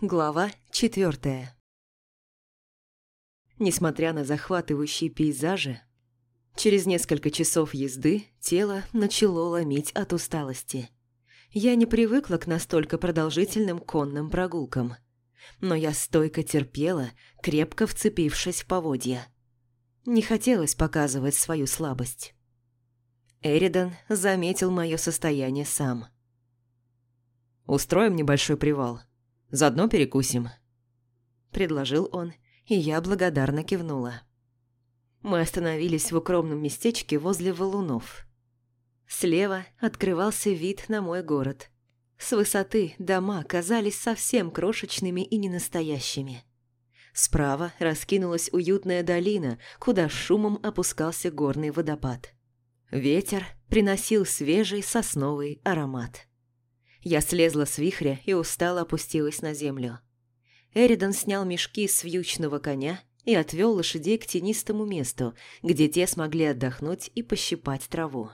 Глава четвертая. Несмотря на захватывающие пейзажи, через несколько часов езды тело начало ломить от усталости. Я не привыкла к настолько продолжительным конным прогулкам, но я стойко терпела, крепко вцепившись в поводья. Не хотелось показывать свою слабость. Эридан заметил мое состояние сам. «Устроим небольшой привал. Заодно перекусим», – предложил он, и я благодарно кивнула. Мы остановились в укромном местечке возле валунов. Слева открывался вид на мой город. С высоты дома казались совсем крошечными и ненастоящими. Справа раскинулась уютная долина, куда шумом опускался горный водопад. Ветер приносил свежий сосновый аромат. Я слезла с вихря и устало опустилась на землю. Эридан снял мешки с вьючного коня и отвел лошадей к тенистому месту, где те смогли отдохнуть и пощипать траву.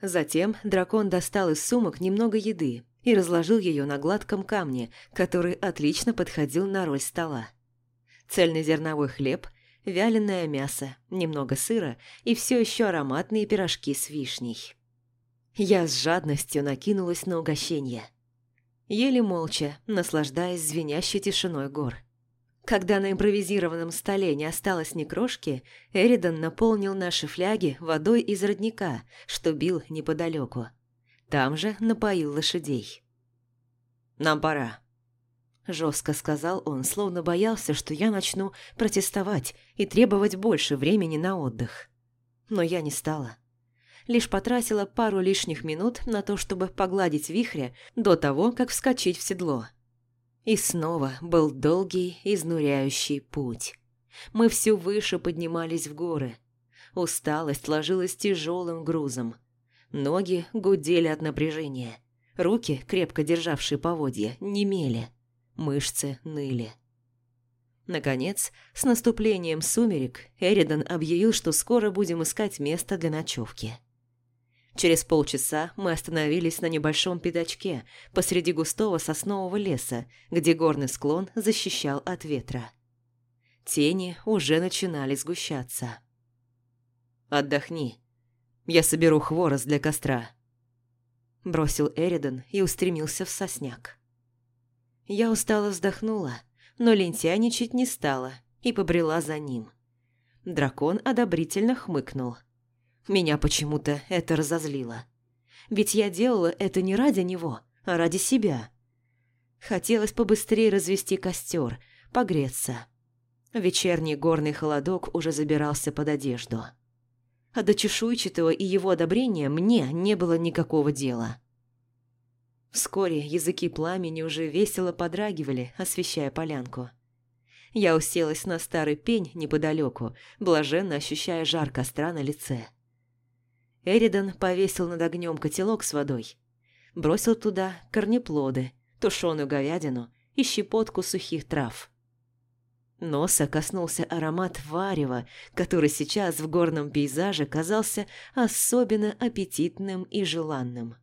Затем дракон достал из сумок немного еды и разложил ее на гладком камне, который отлично подходил на роль стола. Цельнозерновой хлеб – вяленое мясо, немного сыра и все еще ароматные пирожки с вишней. Я с жадностью накинулась на угощение. Еле молча, наслаждаясь звенящей тишиной гор. Когда на импровизированном столе не осталось ни крошки, Эридан наполнил наши фляги водой из родника, что бил неподалеку. Там же напоил лошадей. «Нам пора», Жестко сказал он, словно боялся, что я начну протестовать и требовать больше времени на отдых. Но я не стала. Лишь потратила пару лишних минут на то, чтобы погладить вихря до того, как вскочить в седло. И снова был долгий, изнуряющий путь. Мы все выше поднимались в горы. Усталость ложилась тяжелым грузом. Ноги гудели от напряжения. Руки, крепко державшие поводья, немели мышцы ныли. Наконец, с наступлением сумерек, Эридан объявил, что скоро будем искать место для ночевки. Через полчаса мы остановились на небольшом пятачке посреди густого соснового леса, где горный склон защищал от ветра. Тени уже начинали сгущаться. «Отдохни. Я соберу хворост для костра», – бросил Эридан и устремился в сосняк. Я устало вздохнула, но лентяничать не стала и побрела за ним. Дракон одобрительно хмыкнул. Меня почему-то это разозлило. Ведь я делала это не ради него, а ради себя. Хотелось побыстрее развести костер, погреться. Вечерний горный холодок уже забирался под одежду. А до чешуйчатого и его одобрения мне не было никакого дела. Вскоре языки пламени уже весело подрагивали, освещая полянку. Я уселась на старый пень неподалеку, блаженно ощущая жар костра на лице. Эридан повесил над огнем котелок с водой. Бросил туда корнеплоды, тушеную говядину и щепотку сухих трав. Носа коснулся аромат варева, который сейчас в горном пейзаже казался особенно аппетитным и желанным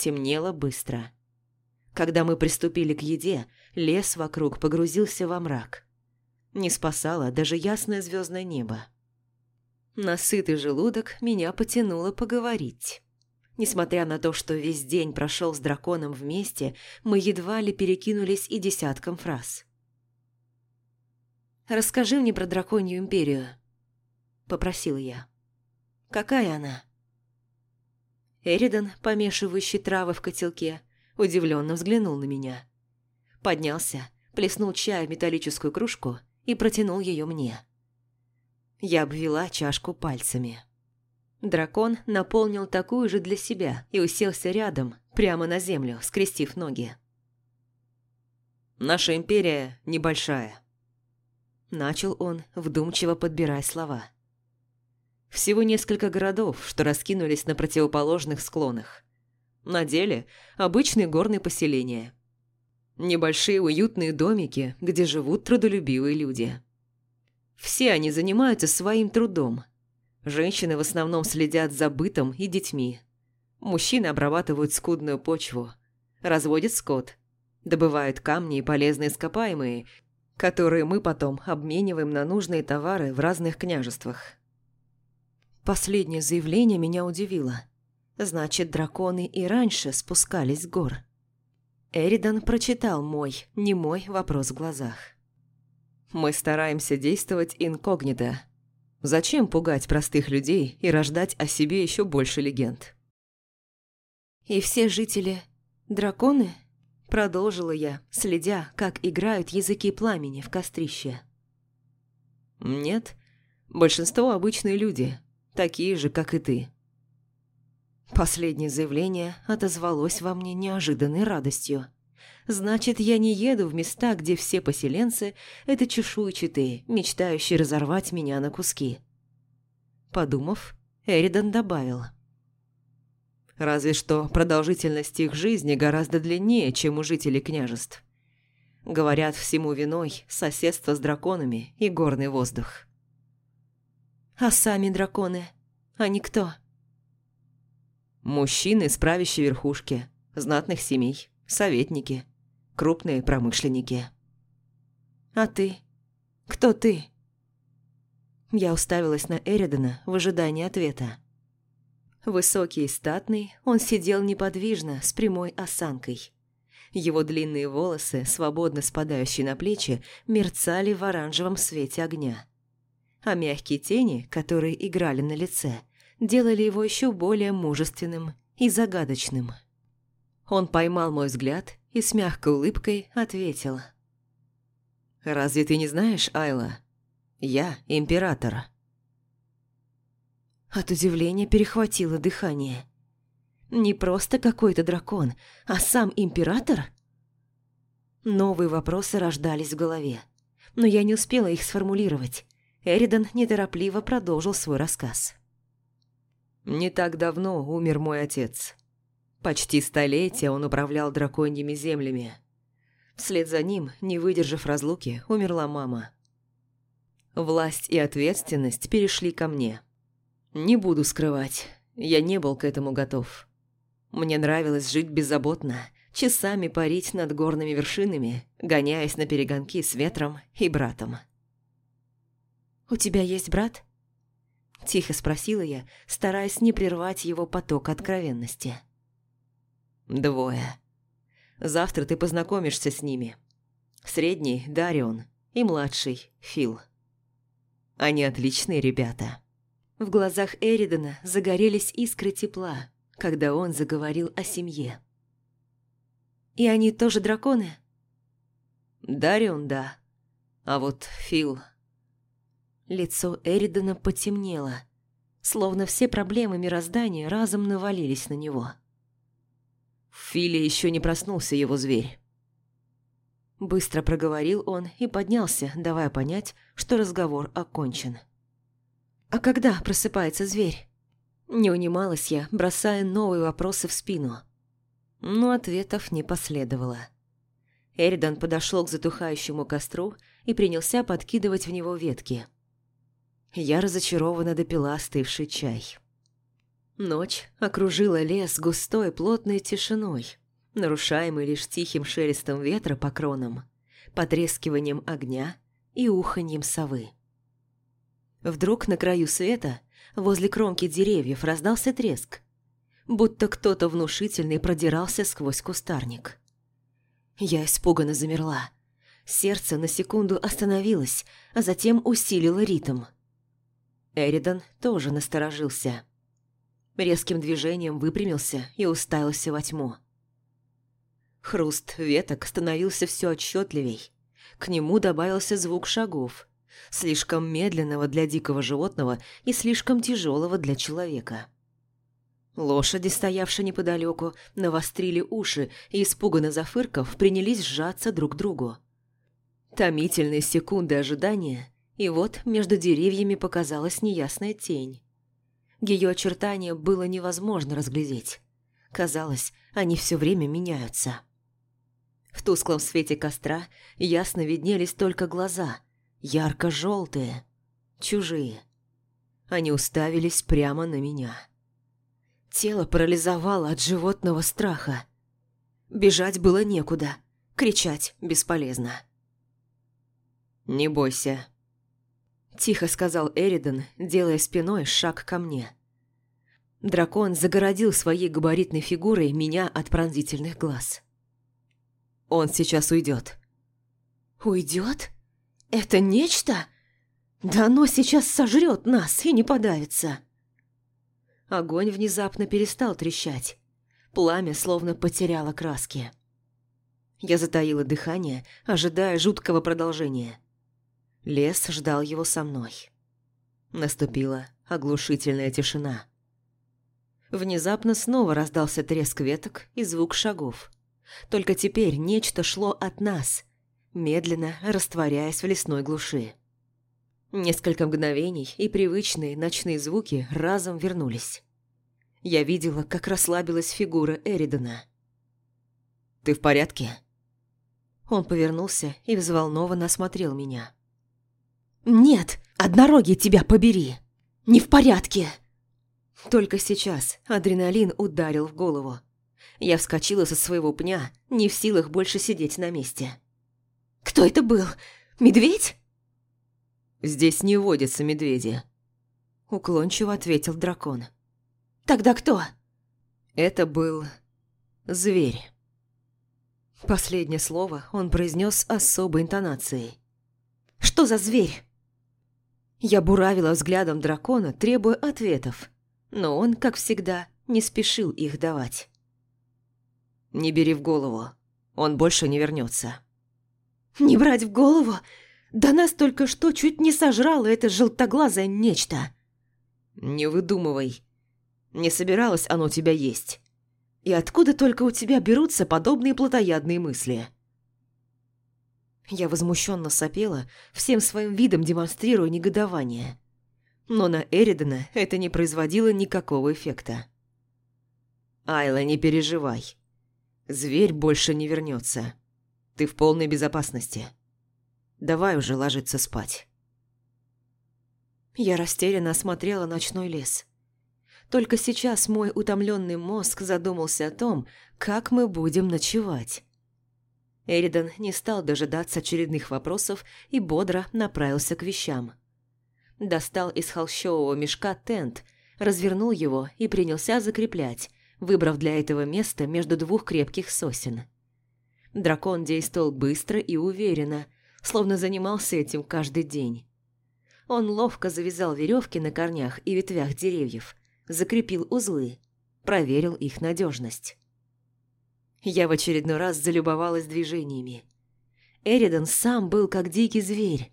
темнело быстро. Когда мы приступили к еде, лес вокруг погрузился во мрак. Не спасало даже ясное звездное небо. Насытый желудок меня потянуло поговорить. Несмотря на то, что весь день прошел с драконом вместе, мы едва ли перекинулись и десятком фраз. «Расскажи мне про драконью империю», – попросил я. «Какая она?» Эридан, помешивающий травы в котелке, удивленно взглянул на меня. Поднялся, плеснул чай в металлическую кружку и протянул ее мне. Я обвела чашку пальцами. Дракон наполнил такую же для себя и уселся рядом, прямо на землю, скрестив ноги. «Наша империя небольшая», – начал он, вдумчиво подбирая слова. Всего несколько городов, что раскинулись на противоположных склонах. На деле обычные горные поселения. Небольшие уютные домики, где живут трудолюбивые люди. Все они занимаются своим трудом. Женщины в основном следят за бытом и детьми. Мужчины обрабатывают скудную почву, разводят скот. добывают камни и полезные ископаемые, которые мы потом обмениваем на нужные товары в разных княжествах. Последнее заявление меня удивило. Значит, драконы и раньше спускались с гор. Эридан прочитал мой, не мой вопрос в глазах. Мы стараемся действовать инкогнито. Зачем пугать простых людей и рождать о себе еще больше легенд? И все жители – драконы? Продолжила я, следя, как играют языки пламени в кострище. Нет, большинство обычные люди, такие же, как и ты. Последнее заявление отозвалось во мне неожиданной радостью. Значит, я не еду в места, где все поселенцы – это чешуйчатые, мечтающие разорвать меня на куски. Подумав, Эридан добавил – Разве что продолжительность их жизни гораздо длиннее, чем у жителей княжеств. Говорят, всему виной соседство с драконами и горный воздух. А сами драконы? Они кто? Мужчины с правящей верхушки, знатных семей, советники, крупные промышленники. А ты? Кто ты? Я уставилась на Эридана в ожидании ответа. Высокий и статный, он сидел неподвижно, с прямой осанкой. Его длинные волосы, свободно спадающие на плечи, мерцали в оранжевом свете огня. А мягкие тени, которые играли на лице, делали его еще более мужественным и загадочным. Он поймал мой взгляд и с мягкой улыбкой ответил. «Разве ты не знаешь, Айла? Я император». От удивления перехватило дыхание. Не просто какой-то дракон, а сам император? Новые вопросы рождались в голове, но я не успела их сформулировать. Эридан неторопливо продолжил свой рассказ. «Не так давно умер мой отец. Почти столетие он управлял драконьими землями. Вслед за ним, не выдержав разлуки, умерла мама. Власть и ответственность перешли ко мне». Не буду скрывать, я не был к этому готов. Мне нравилось жить беззаботно, часами парить над горными вершинами, гоняясь на перегонки с ветром и братом. «У тебя есть брат?» Тихо спросила я, стараясь не прервать его поток откровенности. «Двое. Завтра ты познакомишься с ними. Средний – Дарион и младший – Фил. Они отличные ребята». В глазах Эридана загорелись искры тепла, когда он заговорил о семье. «И они тоже драконы?» «Дарион, да. А вот Фил...» Лицо Эридана потемнело, словно все проблемы мироздания разом навалились на него. В Филе еще не проснулся его зверь. Быстро проговорил он и поднялся, давая понять, что разговор окончен. «А когда просыпается зверь?» Не унималась я, бросая новые вопросы в спину. Но ответов не последовало. Эридан подошел к затухающему костру и принялся подкидывать в него ветки. Я разочарованно допила остывший чай. Ночь окружила лес густой плотной тишиной, нарушаемой лишь тихим шелестом ветра по кронам, потрескиванием огня и уханьем совы. Вдруг на краю света, возле кромки деревьев, раздался треск. Будто кто-то внушительный продирался сквозь кустарник. Я испуганно замерла. Сердце на секунду остановилось, а затем усилило ритм. Эридан тоже насторожился. Резким движением выпрямился и уставился во тьму. Хруст веток становился все отчетливей. К нему добавился звук шагов – слишком медленного для дикого животного и слишком тяжелого для человека. Лошади, стоявшие неподалеку, навострили уши и, испуганно зафырков, принялись сжаться друг к другу. Томительные секунды ожидания, и вот между деревьями показалась неясная тень. Ее очертания было невозможно разглядеть. Казалось, они все время меняются. В тусклом свете костра ясно виднелись только глаза – ярко-желтые, чужие. Они уставились прямо на меня. Тело парализовало от животного страха. Бежать было некуда. Кричать бесполезно. «Не бойся», – тихо сказал Эридан, делая спиной шаг ко мне. Дракон загородил своей габаритной фигурой меня от пронзительных глаз. «Он сейчас уйдет. «Уйдет? Это нечто? Да оно сейчас сожрет нас и не подавится!» Огонь внезапно перестал трещать. Пламя словно потеряло краски. Я затаила дыхание, ожидая жуткого продолжения. Лес ждал его со мной. Наступила оглушительная тишина. Внезапно снова раздался треск веток и звук шагов. Только теперь нечто шло от нас, медленно растворяясь в лесной глуши. Несколько мгновений, и привычные ночные звуки разом вернулись. Я видела, как расслабилась фигура Эридона. «Ты в порядке?» Он повернулся и взволнованно осмотрел меня. «Нет, однорогий тебя побери! Не в порядке!» Только сейчас адреналин ударил в голову. Я вскочила со своего пня, не в силах больше сидеть на месте. «Кто это был? Медведь?» «Здесь не водятся медведи», — уклончиво ответил дракон. «Тогда кто?» Это был зверь. Последнее слово он произнес особой интонацией. «Что за зверь?» Я буравила взглядом дракона, требуя ответов, но он, как всегда, не спешил их давать. «Не бери в голову, он больше не вернется. «Не брать в голову? Да нас только что чуть не сожрало это желтоглазое нечто!» «Не выдумывай. Не собиралось оно тебя есть. И откуда только у тебя берутся подобные плотоядные мысли?» Я возмущенно сопела, всем своим видом демонстрируя негодование. Но на Эридана это не производило никакого эффекта. «Айла, не переживай. Зверь больше не вернется. Ты в полной безопасности. Давай уже ложиться спать». Я растерянно осмотрела ночной лес. Только сейчас мой утомленный мозг задумался о том, как мы будем ночевать. Эридан не стал дожидаться очередных вопросов и бодро направился к вещам. Достал из холщового мешка тент, развернул его и принялся закреплять, выбрав для этого место между двух крепких сосен. Дракон действовал быстро и уверенно, словно занимался этим каждый день. Он ловко завязал веревки на корнях и ветвях деревьев, закрепил узлы, проверил их надежность. Я в очередной раз залюбовалась движениями. Эридан сам был как дикий зверь.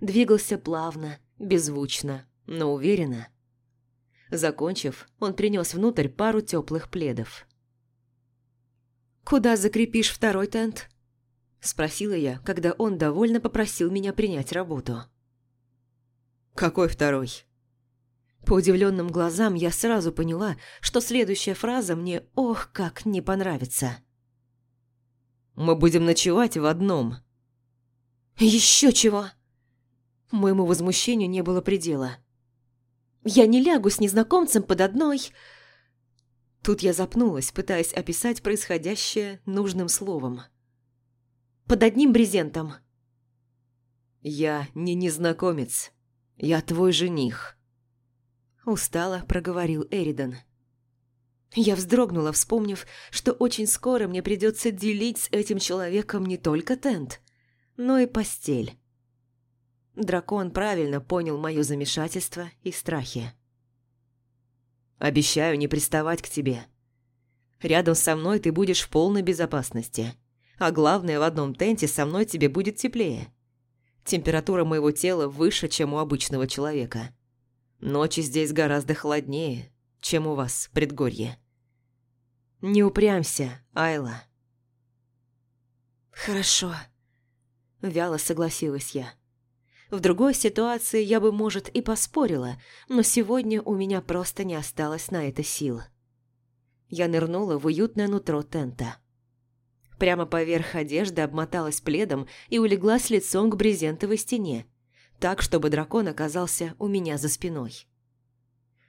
Двигался плавно, беззвучно, но уверенно. Закончив, он принес внутрь пару теплых пледов. «Куда закрепишь второй тент?» Спросила я, когда он довольно попросил меня принять работу. «Какой второй?» По удивленным глазам я сразу поняла, что следующая фраза мне ох как не понравится. «Мы будем ночевать в одном». «Еще чего?» Моему возмущению не было предела. «Я не лягу с незнакомцем под одной...» Тут я запнулась, пытаясь описать происходящее нужным словом. «Под одним брезентом». «Я не незнакомец. Я твой жених». Устало проговорил Эридан. Я вздрогнула, вспомнив, что очень скоро мне придется делить с этим человеком не только тент, но и постель. Дракон правильно понял мое замешательство и страхи. «Обещаю не приставать к тебе. Рядом со мной ты будешь в полной безопасности, а главное, в одном тенте со мной тебе будет теплее. Температура моего тела выше, чем у обычного человека». Ночи здесь гораздо холоднее, чем у вас в предгорье. Не упрямься, Айла. Хорошо. Вяло согласилась я. В другой ситуации я бы, может, и поспорила, но сегодня у меня просто не осталось на это сил. Я нырнула в уютное нутро тента. Прямо поверх одежды обмоталась пледом и улеглась лицом к брезентовой стене, так, чтобы дракон оказался у меня за спиной.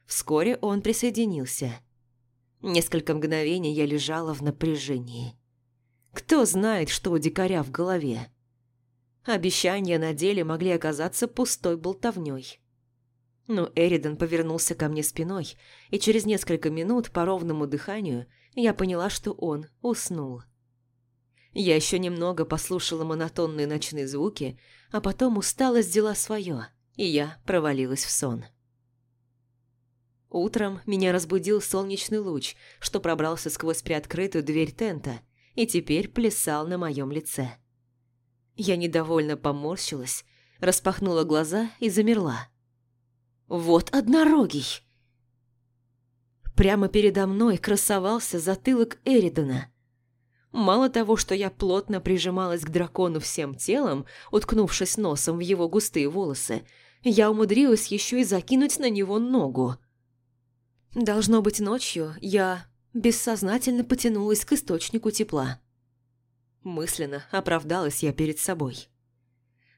Вскоре он присоединился. Несколько мгновений я лежала в напряжении. Кто знает, что у дикаря в голове? Обещания на деле могли оказаться пустой болтовней. Но Эридан повернулся ко мне спиной, и через несколько минут по ровному дыханию я поняла, что он уснул. Я еще немного послушала монотонные ночные звуки, а потом усталость взяла свое, и я провалилась в сон. Утром меня разбудил солнечный луч, что пробрался сквозь приоткрытую дверь тента и теперь плясал на моем лице. Я недовольно поморщилась, распахнула глаза и замерла. «Вот однорогий!» Прямо передо мной красовался затылок Эридона. Мало того, что я плотно прижималась к дракону всем телом, уткнувшись носом в его густые волосы, я умудрилась еще и закинуть на него ногу. Должно быть, ночью я бессознательно потянулась к источнику тепла. Мысленно оправдалась я перед собой.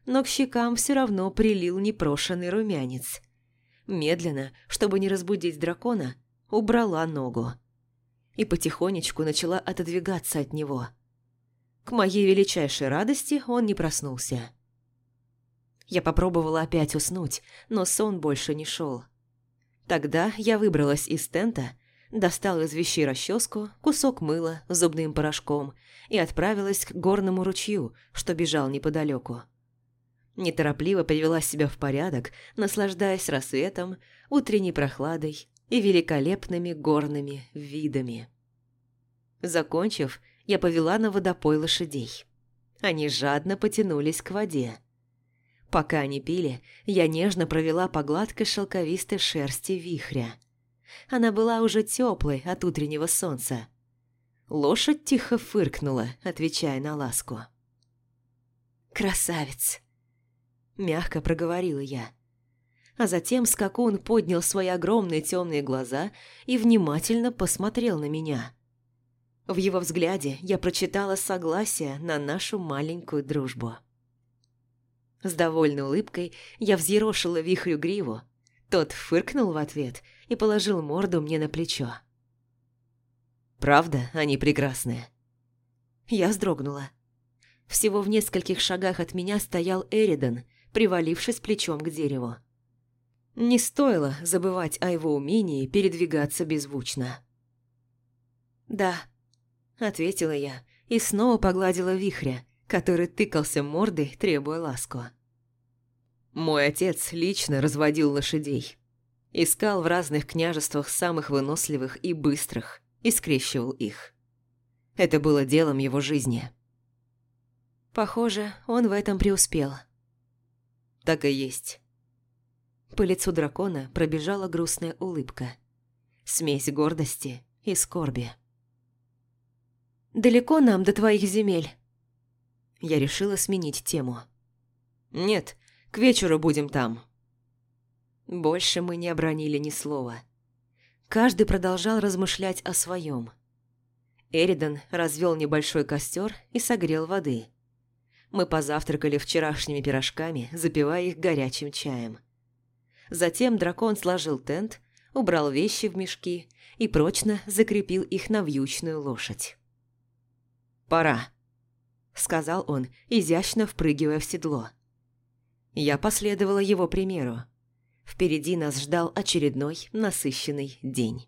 Но к щекам все равно прилил непрошенный румянец. Медленно, чтобы не разбудить дракона, убрала ногу. И потихонечку начала отодвигаться от него. К моей величайшей радости он не проснулся. Я попробовала опять уснуть, но сон больше не шел. Тогда я выбралась из тента, достала из вещей расческу, кусок мыла зубным порошком и отправилась к горному ручью, что бежал неподалеку. Неторопливо привела себя в порядок, наслаждаясь рассветом, утренней прохладой и великолепными горными видами. Закончив, я повела на водопой лошадей. Они жадно потянулись к воде. Пока они пили, я нежно провела по гладкой шелковистой шерсти вихря. Она была уже теплой от утреннего солнца. Лошадь тихо фыркнула, отвечая на ласку. «Красавец!» – мягко проговорила я а затем скакун поднял свои огромные темные глаза и внимательно посмотрел на меня. В его взгляде я прочитала согласие на нашу маленькую дружбу. С довольной улыбкой я взъерошила вихрю гриву. Тот фыркнул в ответ и положил морду мне на плечо. «Правда, они прекрасные?» Я вздрогнула. Всего в нескольких шагах от меня стоял Эридан, привалившись плечом к дереву. Не стоило забывать о его умении передвигаться беззвучно. «Да», — ответила я и снова погладила вихря, который тыкался мордой, требуя ласку. Мой отец лично разводил лошадей. Искал в разных княжествах самых выносливых и быстрых и скрещивал их. Это было делом его жизни. Похоже, он в этом преуспел. Так и есть. По лицу дракона пробежала грустная улыбка. Смесь гордости и скорби. «Далеко нам до твоих земель?» Я решила сменить тему. «Нет, к вечеру будем там». Больше мы не обронили ни слова. Каждый продолжал размышлять о своем. Эридан развел небольшой костер и согрел воды. Мы позавтракали вчерашними пирожками, запивая их горячим чаем. Затем дракон сложил тент, убрал вещи в мешки и прочно закрепил их на вьючную лошадь. «Пора», — сказал он, изящно впрыгивая в седло. Я последовала его примеру. Впереди нас ждал очередной насыщенный день.